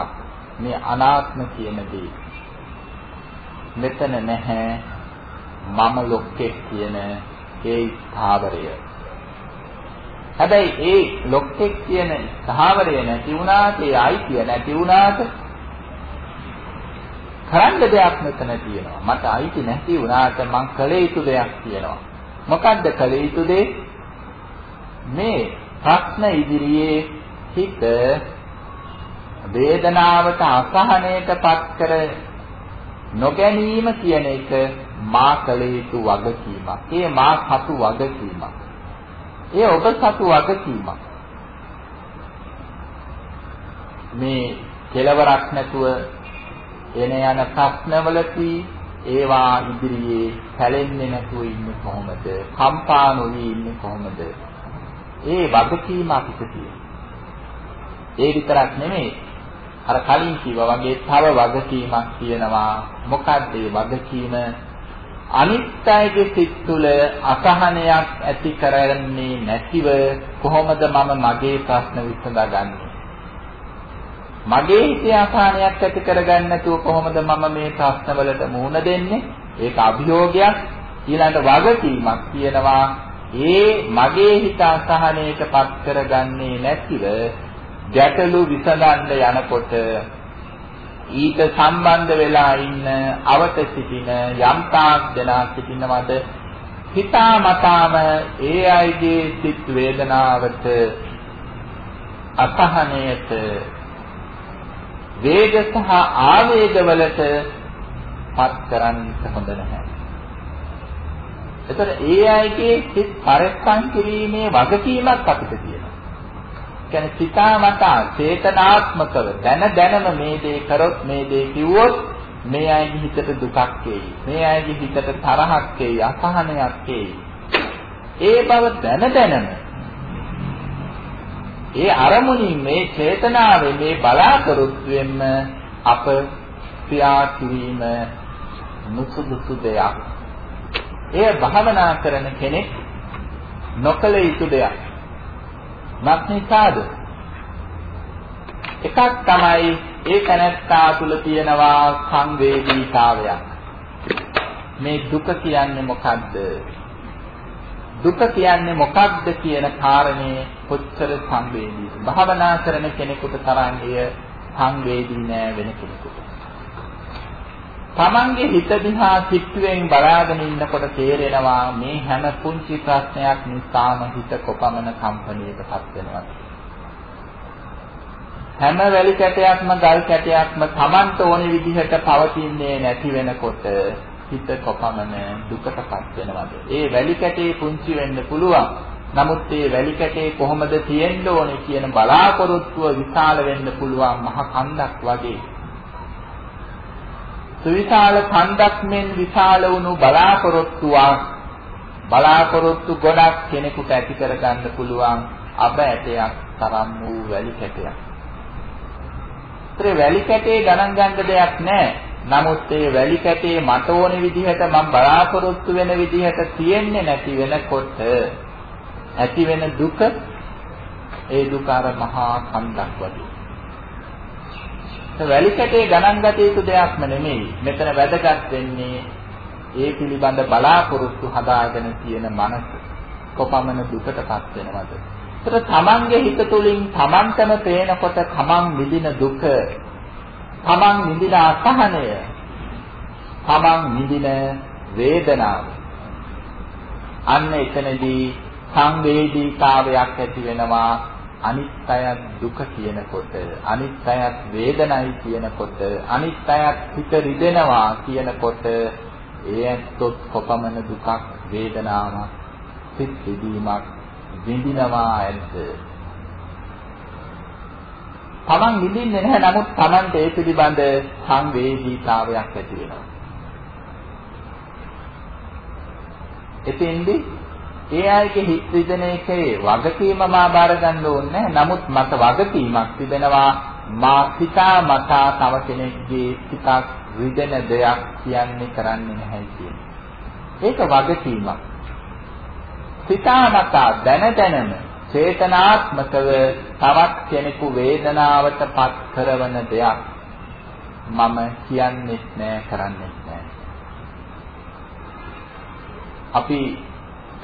මේ අනාත්ම කියන දේ. මෙතන නැහැ මම ලොක්කෙක් කියන ඒ ස්ථාවරය. හැබැයි ඒ ලොක්කෙක් කියන ස්ථාවරය නැති වුණාට ඒ අයිතිය නැති වුණාට කරන්න දෙයක් මෙතන තියෙනවා. මට අයිති නැති වුණාට මං කළ යුතු දෙයක් තියෙනවා. මොකද්ද කළ යුතු දේ? මේ ප්‍රශ්න ඉදිරියේ හිත වේදනාවට අසහනයට පත් කර නොගැනීම කියන එක මා කළ යුතු වගකීමක්. ඒ මා සතු වගකීමක්. ඒ ඔබ සතු වගකීමක්. මේ කෙලවරක් නැතුව එන යන ප්‍රශ්නවලදී ඒවා ඉදිරියේ පැලෙන්නේ නැතුව ඉන්නේ කොහොමද? කම්පා නොවි ඉන්නේ කොහොමද? ඒ වගකීම අපිට තියෙනවා. ඒ විතරක් නෙමෙයි අර කලින් කිව්වා වගේ තව වගකීමක් තියෙනවා. මොකක්ද ඒ වගකීම? අනිත්‍යයේ සිත් තුළ අසහනයක් ඇති කරන්නේ නැතිව කොහොමද මම මගේ ප්‍රශ්න විසඳගන්නේ? මගේ හිතේ අසහනයක් ඇති කරගන්න නැතුව කොහොමද මම මේ ප්‍රශ්නවලට මුහුණ දෙන්නේ? ඒක අභියෝගයක් ඊළඟට වගකීමක් තියෙනවා. ඒ මගේ හිත අසහනයට පත් කරගන්නේ නැතිව ගැටලු විසඳන්න යනකොට ඊට සම්බන්ධ වෙලා ඉන්න අවත සිටින යම් තාක් දෙනා සිටිනවද හිතාමතාම ඒ අයගේ සිත් වේදනාවට අසහනයට වේග සහ ආවේගවලට පත් කරන්න හොඳ නැහැ. එතන ඒ අයගේ සිත් පරිස්සම් කිරීමේ වගකීමක් අපිට තියෙනවා. කියන්නේ සිතාමතා චේතනාත්මකව දැන දැනම මේ දේ කරොත් මේ දේ කිව්වොත් මේ අයගේ හිතට දුකක් එයි. මේ අයගේ හිතට තරහක් එයි, අසහනයක් එයි. ඒ බව දැන දැනම ඒ අරමුණින් මේ චේතනාවේ මේ බලාපොරොත්තුවෙන්ම අප ක්‍රියා කිරීම නුසුදුසු දෙයක්. එය භාවනා කරන කෙනෙක් නොකල යුතු දෙයක්. මක්නිසාද? එකක් තමයි ඒ තැනැත්තා තුල තියෙනවා සංවේදීතාවයක්. මේ දුක කියන්නේ මොකද්ද? දුක කියන්නේ මොකක්ද කියන කාරණේ කොච්චර සංවේදීද? භාවනා කරන කෙනෙකුට තරම් එය සංවේදී නෑ වෙන කෙනෙකුට. තමන්ගේ හිත දිහා සිත්තුවෙන් බලාගෙන ඉන්නකොට තේරෙනවා මේ හැම පුංචි ප්‍රශ්නයක් නිසාම හිත කොපමණ කම්පණයකටපත් වෙනවා. හැම වැලි කැටයක්ම ගල් කැටයක්ම තමන්ට ඕන විදිහට පවතින්නේ නැති වෙනකොට හිත කොපමණ දුකටපත් වෙනවද? ඒ වැලි කැටේ පුංචි වෙන්න පුළුවන්. නමුත් ඒ වැලි කැටේ කොහොමද තියෙන්න ඕනේ කියන බලාපොරොත්තුව විශාල වෙන්න පුළුවන් මහ කන්දක් වගේ. සුවිශාල කන්දක් මෙන් විශාල වුණු බලාපොරොත්තුවක් බලාපොරොත්තු ගොඩක් කෙනෙකුට ඇති කරගන්න පුළුවන් අබ ඇටයක් තරම් වූ වැලි කැටයක්. ඒතර වැලි කැටේ ගණන් ගන්න දෙයක් නැහැ. නමුත් ඒ වැලි කැටේ මට ඕන විදිහට මම බලාපොරොත්තු වෙන විදිහට තියෙන්නේ නැති වෙනකොට ඇති වෙන දුක ඒ දුක අර මහා කන්දක් වගේ. වැලි කැටේ ගණන් ගත යුතු දෙයක්ම නෙමෙයි. මෙතන වැදගත් වෙන්නේ ඒ පිළිබඳ බලාපොරොත්තු හදාගෙන තියෙන මනස කොපමණ දුකටපත් වෙනවද? ඒතර තමන්ගේ හිත තුළින් තමන්ටම පේනකොට තමන් විඳින දුක, තමන් විඳින අසහනය, තමන් විඳින වේදනාව. අන්න එතනදී සංවේදීතාවයක් ඇති වෙනවා අනිත් අයත් දුක කියනකොට අනිත් අයත් වේදනයි කියනකොට අනිත් අයත් හිත රිදෙනවා කියනකොට ඒ ඇත්තොත් කොපමණ දුකක් වේදනාවක් සිත් විදීමක් විඳිනවා ඇද්ද තමන් විඳින්නේ නැහැ නමුත් තමන්ට ඒ පිළිබඳ සංවේදීතාවයක් ඇති වෙනවා එතෙන්දී ඒ අයගේ හිත රිදෙන එකේ වගකීම මා බාර ගන්න ඕනේ නමුත් මට වගකීමක් තිබෙනවා මා සිතා මතා තව කෙනෙක්ගේ සිතක් රිදෙන දෙයක් කියන්නේ කරන්නේ නැහැ කියන්නේ. ඒක වගකීමක්. සිතා මතා දැන දැනම චේතනාත්මකව තවත් කෙනෙකු වේදනාවට පත් කරන දෙයක් මම කියන්නේත් නෑ කරන්නේත් නෑ. අපි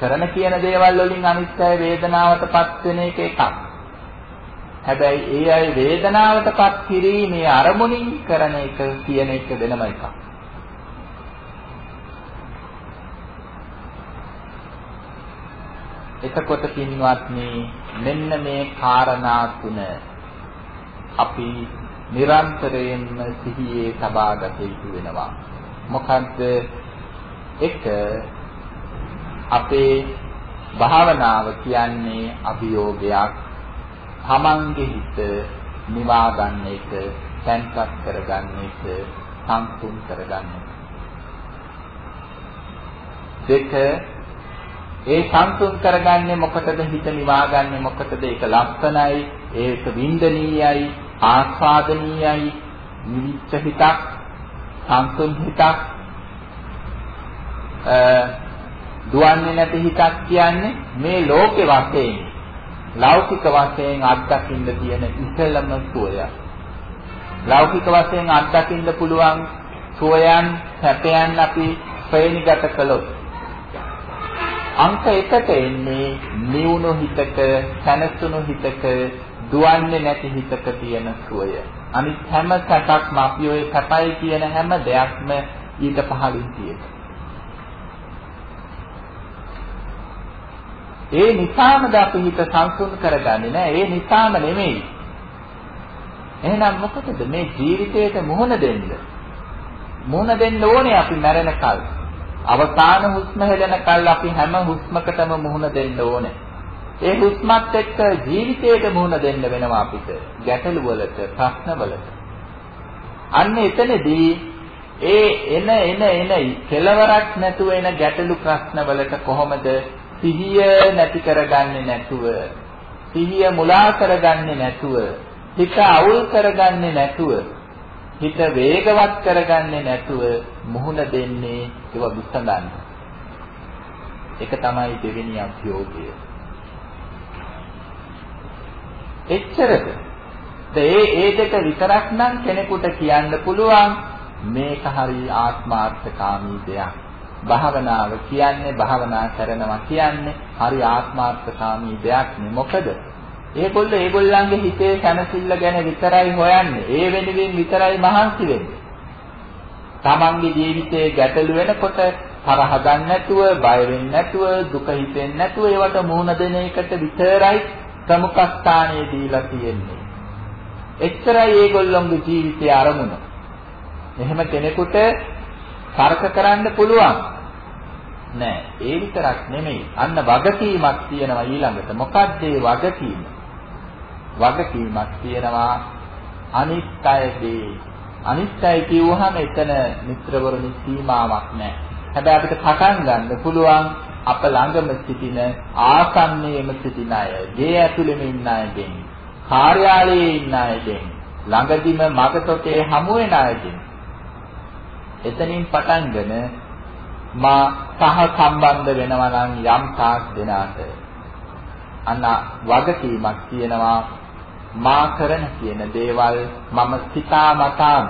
කරන කියන දේවල් වලින් අනිත්‍ය වේදනාවටපත් වෙන එක එකක්. හැබැයි ඒ අය වේදනාවටපත් කිරීමේ අරමුණින් කරන එක කියන එක වෙනම එකක්. එතකොට පින්වත්නි මෙන්න මේ කාරණා තුන අපි නිරන්තරයෙන්ම සිහියේ තබාගත යුතු වෙනවා. මොකද්ද? එක අපේ භාවනාව කියන්නේ අභියෝගයක්. තමන්ගේ හිත නිවා ගන්න එක, තැන්පත් කරගන්න එක, සංසුන් කරගන්න එක. දෙක ඒ සංසුන් කරගන්නේ මොකටද? හිත නිවාගන්නේ මොකටද? ඒක ලස්සනයි ඒක වින්දනීයයි ආස්වාදනීයයි. නිවිච්ච හිතක් සංසුන් හිතක් දුවන්නේ නැති හිතක් කියන්නේ මේ ලෝකේ වශයෙන් ලෞකික වශයෙන් අත්දකින්න තියෙන ඉහළම සුවය. ලෞකික වශයෙන් අත්දකින්න පුළුවන් සුවයන් සැපයන් අපි ප්‍රේණිගත කළොත් අංක 1ට එන්නේ නිවුණු හිතක, සැනසුණු හිතක, දුවන්නේ නැති හිතක තියෙන සුවය. අනිත් හැම සැපක්ම අපි ඔය සැපයි කියන හැම දෙයක්ම ඊට පහළින් තියෙනවා. ඒ නිසාමද අපි හිත සංසුන් කරගන්නේ නෑ. ඒ නිසාම නෙමෙයි. එහෙනම් මොකටද මේ ජීවිතයට මුහුණ දෙන්න? මුහුණ දෙන්න ඕනේ අපි මැරෙන කල්. අවසාන හුස්ම හෙළන කල් අපි හැම හුස්මකටම මුහුණ දෙන්න ඕනේ. ඒ හුස්මත් එක්ක ජීවිතයට මුහුණ දෙන්න වෙනවා අපිට. ගැටලු වලට, ප්‍රශ්න වලට. අන්න එතනදී ඒ එන එන එන කෙලවරක් නැතුව එන ගැටලු ප්‍රශ්න වලට කොහොමද සිහිය නැති කරගන්නේ නැතුව සිහිය මුලා කරගන්නේ නැතුව හිත අවුල් කරගන්නේ නැතුව හිත වේගවත් කරගන්නේ නැතුව මුහුණ දෙන්නේ ඒව විසඳන්න. ඒක තමයි දෙවෙනි අභියෝගය. එච්චරද? ඒ ඒ දෙක විතරක් නම් කෙනෙකුට කියන්න පුළුවන් මේක හරි ආත්මාර්ථකාමී දෙයක්. භාවනාව කියන්නේ භාවනා කරනවා කියන්නේ හරි ආත්මාර්ථකාමී දෙයක් නේ. මොකද ඒගොල්ලෝ ඒගොල්ලන්ගේ හිතේ සැනසෙල්ල ගැන විතරයි හොයන්නේ. ඒ වෙනුවෙන් විතරයි මහන්සි වෙන්නේ. තමන්ගේ ජීවිතයේ ගැටලු වෙනකොට තරහ ගන්න නැතුව, බය වෙන්නේ නැතුව, දුක හිතෙන්නේ නැතුව ඒවට මුහුණ දෙන එකට විතරයි ප්‍රමුඛ ස්ථානයේ දීලා තියෙන්නේ. එච්චරයි ඒගොල්ලොන්ගේ ජීවිතයේ අරමුණ. එහෙම කෙනෙකුට තර්ක කරන්න පුළුවන්. නෑ, ඒ විතරක් නෙමෙයි. අන්න වගකීමක් තියෙනවා ඊළඟට. මොකද්ද ඒ වගකීම? වගකීමක් තියෙනවා අනිත්‍යයේදී. අනිත්‍යයි කියවහම එතන මිත්‍රවරුනි සීමාවක් නෑ. හැබැයි අපිට පටන් ගන්න පුළුවන් අප ළඟම සිටින ආසන්නයේම සිටින අය, ගේ ඇතුළෙම ඉන්න අයගෙන්, කාර්යාලයේ ඉන්න අයගෙන්, ළඟදිම මගතොටේ හමු වෙන අයගෙන්. එතනින් පටන්ගෙන මා සහ සම්බන්ධ වෙනවා නම් යම් තාක් දෙනාට අන්න වගකීමක් තියෙනවා මා කරන කියන දේවල් මම සිතා මතාම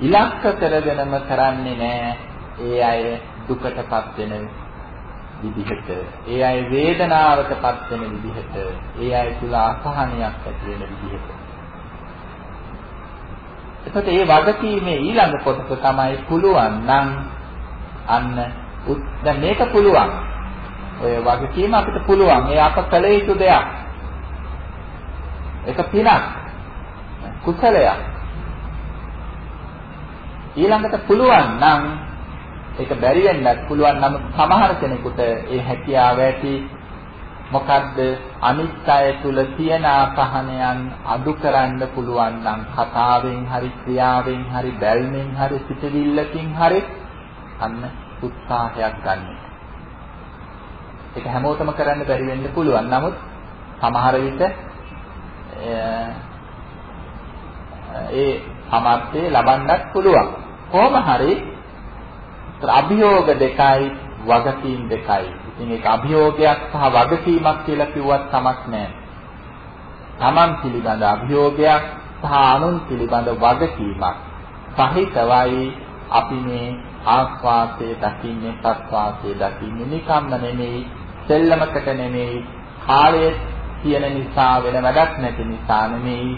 ඉලක්ක කරගෙනම කරන්නේ නැහැ ඒ අය දුකටපත් වෙන විදිහට ඒ අය වේදනාවටපත් වෙන විදිහට ඒ අය තුල අසහනයක් ඇති වෙන විදිහට. එතකොට මේ වගකීමේ ඊළඟ කොටස තමයි පුළුවන් නම් අන්න දැන් මේක පුළුවන්. ඔය වගකීම අපිට පුළුවන්. ඒ අප කළ යුතු දෙයක්. ඒක පිනක් කුසලයක් ඊළඟට පුළුවන් නම් ඒක බැරි වෙන්නත් පුළුවන් නම් සමහර කෙනෙකුට ඒ හැකියාව ඇති මොකද්ද අනිත්‍යය තුල තියෙන ආසහනයන් අඩු කරන්න පුළුවන් නම් කතාවෙන් හරි ක්‍රියාවෙන් හරි බැල්මෙන් හරි සිතවිල්ලකින් හරි අන්න උත්සාහයක් ගන්න. ඒක හැමෝටම කරන්න බැරි වෙන්න පුළුවන්. නමුත් සමහර විට ඒ සමර්ථය ලබන්නත් පුළුවන්. කොහොම හරි අභියෝග දෙකයි වගකීම් දෙකයි. ඉතින් ඒක අභියෝගයක් සහ වගකීමක් කියලා කිව්වත් කමක් නැහැ. Taman පිළිබඳ අභියෝගයක් සහ අනුන් පිළිබඳ වගකීමක් සහිතවයි අපි මේ ආස්වාදයේ දකින්නේ ප්‍රස්වාදයේ දකින්නේ නිකම්ම නෙමෙයි සෙල්ලමකට නෙමෙයි කාලයේ තියෙන නිසා වෙන වැඩක් නැති නිසා නෙමෙයි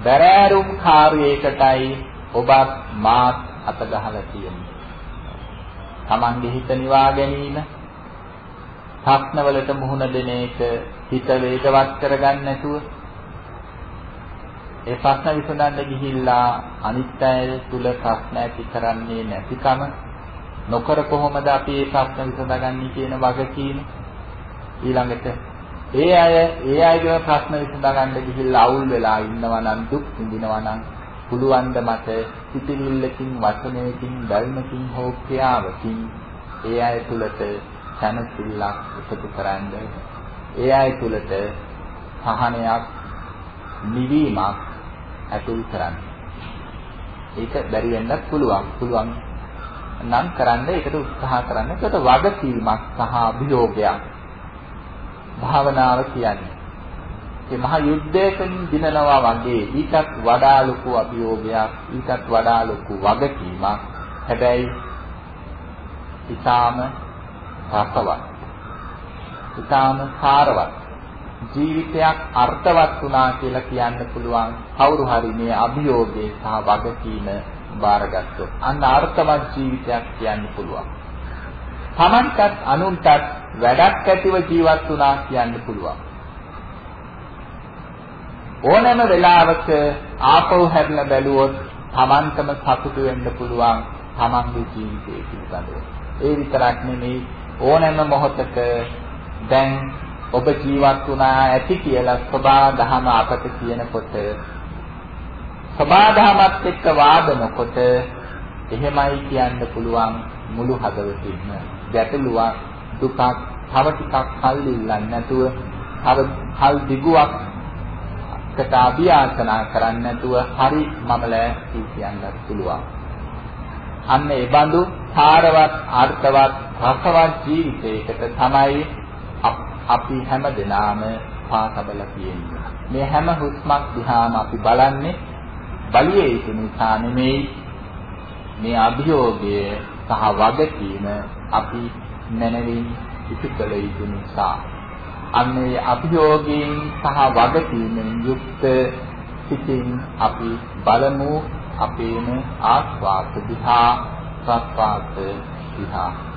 බැරෑරුම් කාර්යයකටයි ඔබත් මාත් අත ගහලා තියෙන්නේ. Tamange හිත නිවා ගැනීම ප්‍රශ්නවලට මුහුණ දෙන එක හිත වේගවත් කරගන්න නැතුව ඒ ප්‍රශ්න විසඳන්න ගිහිල්ලා අනිත්‍යය තුල ප්‍රශ්න ඇති කරන්නේ නැතිකම නොකර කොහොමද අපි මේ ප්‍රශ්න විසඳගන්නේ කියන වගකීම ඊළඟට ඒ අය ඒ අයගේ ප්‍රශ්න විසඳගන්න ගිහිල්ලා අවුල් වෙලා ඉන්නවා නම් දුක් විඳිනවා නම් පුළුවන් ද මට සිතිවිල්ලකින් වචනයකින් බැල්මකින් හෝ ක්‍රියාවකින් ඒ අය තුලට සැනසෙල්ලක් එකතු කරන්න ඒ අය තුලට සහනයක් නිවීමක් ඇතුල් කරන්න. ඒක බැරි වෙන්නත් පුළුවන්. පුළුවන් නම් කරන්න ඒකට උත්සාහ කරන්න. ඒකට වගකීමක් සහ අභියෝගයක් භාවනාව කියන්නේ. ඒ මහ යුද්ධයකින් දිනනවා වගේ ඊටත් වඩා ලොකු අභියෝගයක් ඊටත් වඩා ලොකු වගකීමක් හැබැයි ඊටාම රසවත් ඊටාම සාරවත් ජීවිතයක් අර්ථවත් වුණා කියලා කියන්න පුළුවන් කවුරු හරි මේ අභියෝගයේ සහ වගකීම බාරගත්තොත් අන්න අර්ථවත් ජීවිතයක් කියන්න පුළුවන්. Tamanටත් අනුන්ටත් වැඩක් ඇතිව ජීවත් වුණා කියන්න පුළුවන්. ඕනෑම වෙලාවක ආපහු හැරලා බැලුවොත් Tamanටම සතුටු වෙන්න පුළුවන් Tamanගේ ජීවිතය පිළිබඳව. ඒ විතරක් නෙමෙයි ඕනෑම මොහොතක දැන් ඔබ ජීවත් වුණා ඇති කියලා සබා දහම අපට කියනකොට සබාධමත් එක්ක වාද නොකොට එහෙමයි කියන්න පුළුවන් මුළු හදවතින්ම ගැටලුවක් දුකක් තව ටිකක් කල් ඉල්ලන්නේ නැතුව තව කල් දිගුවක් කට අභියාචනා කරන්නේ නැතුව හරි මම ලෑස්ති කියන්නත් පුළුවන්. අන්න ඒ බඳු සාරවත් අර්ථවත් රසවත් ජීවිතයකට තමයි අපි හැම දිනාම පාතබල තියෙන්නේ. මේ හැම හුස්මක් දිහාම අපි බලන්නේ බලියේ යුතු නිසා නෙමෙයි මේ අභියෝගය සහ වගකීම අපි මනරින් ඉටු කළ යුතු නිසා. අන්නේ අභියෝගයෙන් සහ වගකීමෙන් යුක්ත සිතින් අපි බලමු අපේම ආස්වාද දිහා ප්‍රස්වාද දිහා.